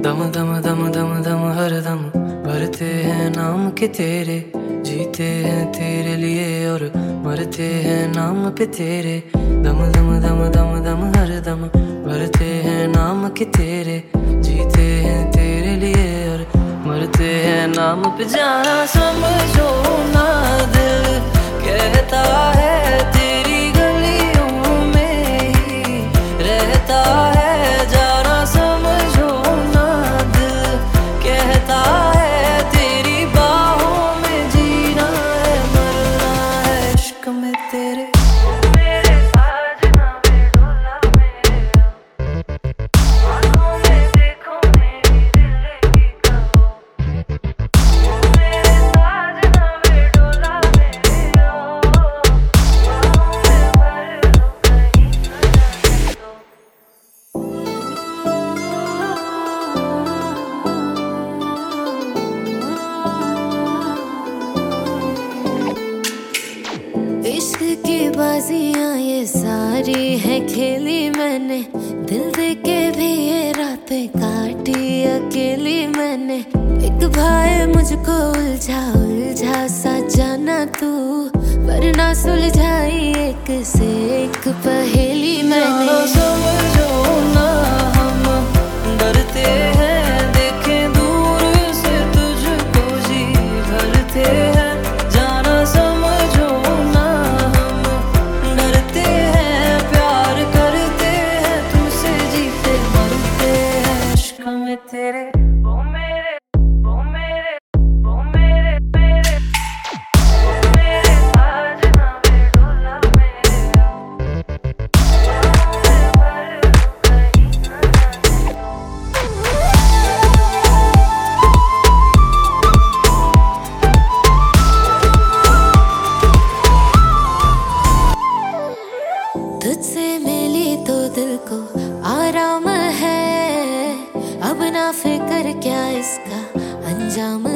दम दम दम दम दम, हर दम। भरते हैं नाम के तेरे, जीते हैं तेरे लिए और मरते हैं नाम पे तेरे। दम दम दम दम दम, हर दम। भरते हैं नाम के तेरे, जीते हैं तेरे लिए और मरते हैं नाम पे। जाना समझो ना सारी है खेली मैंने। दिल दे के भी ये रातें काटी अकेली मैंने। एक भाई मुझको उलझा उलझा सा जाना तू। वरना सुलझाई एक से तुझसे मिली तो दिल को आराम है। अब ना फ़िक्र क्या इसका? अंजाम